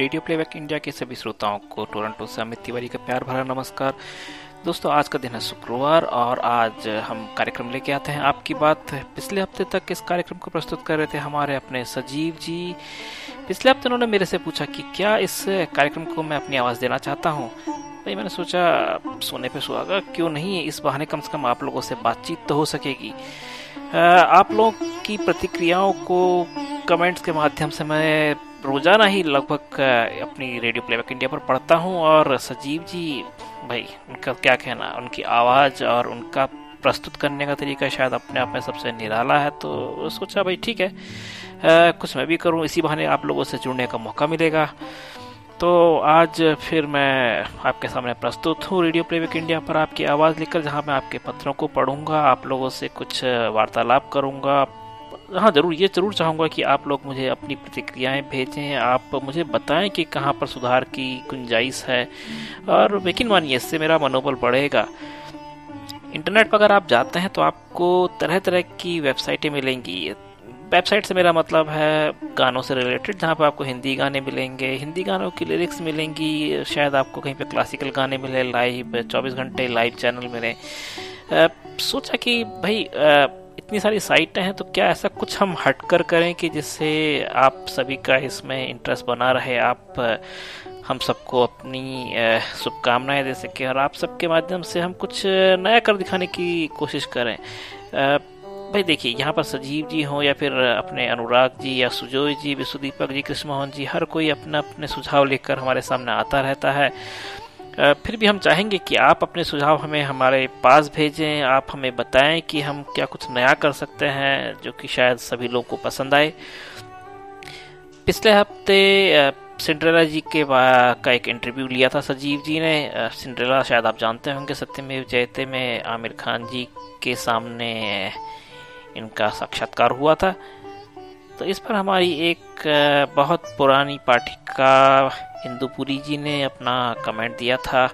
Radio playback India के सभी श्रोताओं को टोरंटो से अमित तिवारी का प्यार भरा नमस्कार। दोस्तों, आज का दिन है शुक्रवार और आज हम कार्यक्रम लेके आते हैं। आपकी बात पिछले हफ़्ते तक इस कार्यक्रम को प्रस्तुत कर रहे थे? हमारे अपने सजीव जी, पिछले हफ़्ते उन्होंने मेरे से पूछा कि क्या इस कार्यक्रम को मैं अपनी आवाज़ देना चाहता हूँ? भाई, मैंने सोचा, सोने पे सुहागा, क्यों नहीं? इस बहाने कम से कम आप लोगों से बातचीत तो हो सकेगी। आप लोगों की प्रतिक्रियाओं को कमेंट्स के माध्यम से मैं रोज़ाना ही लगभग अपनी रेडियो प्लेबैक इंडिया पर पढ़ता हूँ और सजीव जी भाई उनका क्या कहना? उनकी आवाज़ और उनका प्रस्तुत करने का तरीका शायद अपने आप में सबसे निराला है तो सोचा भाई ठीक है। आ, कुछ मैं भी करूँ इसी बहाने आप लोगों से जुड़ने का मौका मिलेगा। तो आज फिर मैं आपके सामने प्रस्तुत हूँ रेडियो प्लेबैक इंडिया पर आपकी आवाज़ लेकर जहाँ मैं आपके पत्रों को पढ़ूँगा आप लोगों से कुछ वार्तालाप करूँगा हाँ ज़रूर ये ज़रूर चाहूँगा कि आप लोग मुझे अपनी प्रतिक्रियाएँ भेजें आप मुझे बताएँ कि कहाँ पर सुधार की गुंजाइश है। और यकीन मानिए इससे मेरा मनोबल बढ़ेगा। इंटरनेट पर अगर आप जाते हैं तो आपको तरह तरह की वेबसाइटें मिलेंगी। वेबसाइट से मेरा मतलब है गानों से रिलेटेड जहाँ पर आपको हिंदी गाने मिलेंगे। हिंदी गानों की लिरिक्स मिलेंगी शायद आपको कहीं पे क्लासिकल गाने मिले लाइव 24 घंटे लाइव चैनल मिले। सोचा कि भाई आ, इतनी सारी साइटें हैं तो क्या ऐसा कुछ हम हटकर करें कि जिससे आप सभी का इसमें इंटरेस्ट बना रहे, आप, हम सबको अपनी शुभकामनाएँ दे सकें और आप सबके माध्यम से हम कुछ नया कर दिखाने की कोशिश करें। भाई देखिए, यहाँ पर सजीव जी हों या फिर अपने अनुराग जी या सुजोय जी, विश्वदीपक जी कृष्ण मोहन जी, हर कोई अपना अपने सुझाव लेकर हमारे सामने आता रहता है। फिर भी हम चाहेंगे कि आप अपने सुझाव हमें हमारे पास भेजें, आप हमें बताएँ कि हम क्या कुछ नया कर सकते हैं जो कि शायद सभी लोगों को पसंद आए। पिछले हफ़्ते सिंड्रेला जी के का एक इंटरव्यू लिया था सजीव जी ने। सिंड्रेला शायद आप जानते होंगे, सत्यमेव जयते में आमिर खान जी के सामने इनका साक्षात्कार हुआ था। तो इस पर हमारी एक बहुत पुरानी पाठिका इंदुपुरी जी ने अपना कमेंट दिया था।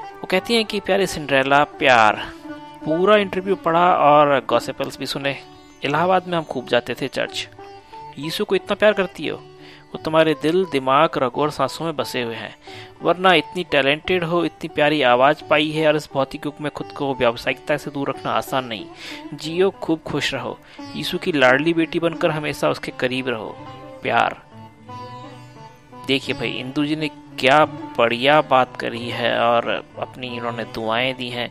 वो कहती हैं कि, प्यारे सिंड्रेला, प्यार। पूरा इंटरव्यू पढ़ा और गॉसिपल्स भी सुने। इलाहाबाद में हम खूब जाते थे चर्च यीशु को इतना प्यार करती हो? वो तुम्हारे दिल, दिमाग, रगो और सांसों में बसे हुए हैं। वरना इतनी टैलेंटेड हो, इतनी प्यारी आवाज़ पाई है और इस भौतिक युग में खुद को व्यावसायिकता से दूर रखना आसान नहीं। जियो, खूब खुश रहो। यीशु की लाडली बेटी बनकर हमेशा उसके करीब रहो। प्यार। देखिए भाई, इंदू जी ने क्या बढ़िया बात करी है और अपनी इन्होंने दुआएँ दी हैं।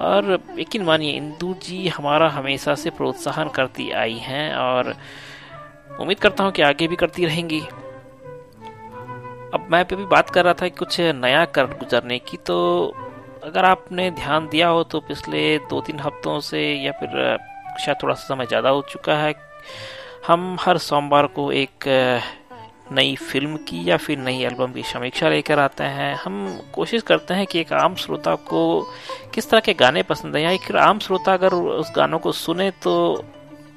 और यकीन मानिए, इंदू जी हमारा हमेशा से प्रोत्साहन करती आई हैं और उम्मीद करता हूँ कि आगे भी करती रहेंगी। अब मैं पे भी बात कर रहा था कुछ नया कर गुजरने की तो अगर आपने ध्यान दिया हो तो पिछले दो तीन हफ्तों से या फिर, शायद थोड़ा सा समय ज़्यादा हो चुका है, हम हर सोमवार को एक नई फ़िल्म की या फिर नई एल्बम की समीक्षा लेकर आते हैं। हम कोशिश करते हैं कि एक आम श्रोता को किस तरह के गाने पसंद हैं या एक आम श्रोता अगर उस गानों को सुने तो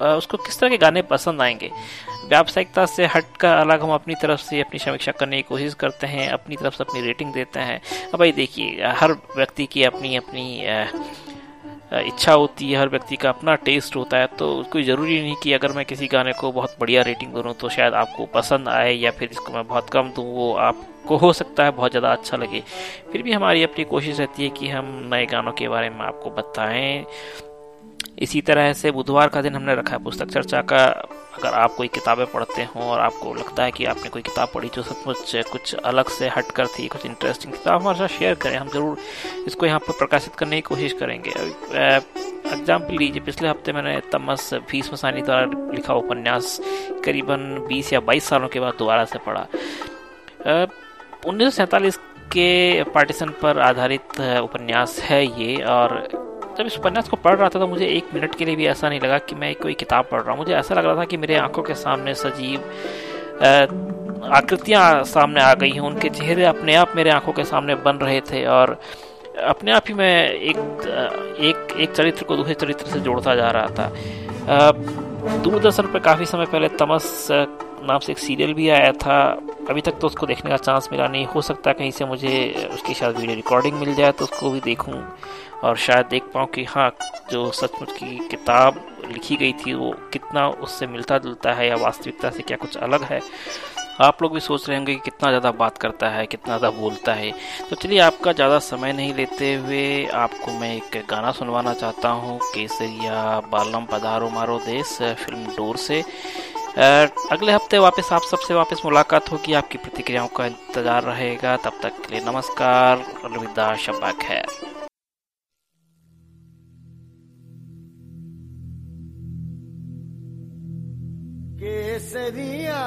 उसको किस तरह के गाने पसंद आएँगे? व्यावसायिकता से हट हटकर अलग हम अपनी तरफ़ से अपनी समीक्षा करने की कोशिश करते हैं, अपनी तरफ़ से अपनी रेटिंग देते हैं। अब भाई देखिए, हर व्यक्ति की अपनी अपनी इच्छा होती है, हर व्यक्ति का अपना टेस्ट होता है तो कोई ज़रूरी नहीं कि अगर मैं किसी गाने को बहुत बढ़िया रेटिंग दूँ तो शायद आपको पसंद आए या फिर इसको मैं बहुत कम दूँ, वो आपको हो सकता है, बहुत ज़्यादा अच्छा लगे। फिर भी हमारी अपनी कोशिश रहती है कि हम नए गानों के बारे में आपको बताएँ। इसी तरह से बुधवार का दिन हमने रखा है, पुस्तक चर्चा का अगर आप कोई किताबें पढ़ते हो और आपको लगता है कि आपने कोई किताब पढ़ी जो सचमुच कुछ अलग से हट कर थी, कुछ इंटरेस्टिंग थी तो हमारे साथ शेयर करें। हम ज़रूर इसको यहाँ पर प्रकाशित करने की कोशिश करेंगे। एग्ज़ाम्पल लीजिए, पिछले हफ़्ते मैंने तमस भीष्म मसानी द्वारा लिखा उपन्यास करीबन 20 या 22 सालों के बाद दोबारा से पढ़ा। उन्नीस सौ सैंतालीस के पार्टीशन पर आधारित उपन्यास है ये और जब इस उपन्यास को पढ़ रहा था तो मुझे एक मिनट के लिए भी ऐसा नहीं लगा कि मैं कोई किताब पढ़ रहा हूँ। मुझे ऐसा लग रहा था कि मेरे आँखों के सामने सजीव आकृतियाँ सामने आ गई हैं। उनके चेहरे अपने आप मेरे आँखों के सामने बन रहे थे और अपने आप ही मैं एक एक एक चरित्र को दूसरे चरित्र से जोड़ता जा रहा था। दूरदर्शन पर काफ़ी समय पहले तमस नाम से एक सीरियल भी आया था। अभी तक तो उसको देखने का चांस मिला नहीं। हो सकता कहीं से मुझे उसकी शायद वीडियो रिकॉर्डिंग मिल जाए तो उसको भी देखूँ। और शायद देख पाऊँ कि हाँ जो सचमुच की किताब लिखी गई थी, वो कितना उससे मिलता जुलता है या वास्तविकता से क्या कुछ अलग है। आप लोग भी सोच रहे होंगे कि कितना ज़्यादा बात करता है, कितना ज़्यादा बोलता है। तो चलिए, आपका ज़्यादा समय नहीं लेते हुए आपको मैं एक गाना सुनवाना चाहता हूँ। केसरिया बालम पधारो मारो देश फ़िल्म डोर से। अगले हफ़्ते वापस आप सबसे वापस मुलाकात होगी। आपकी प्रतिक्रियाओं का इंतज़ार रहेगा। तब तक के लिए नमस्कार अलविदा। शब्बा खैर। केसरिया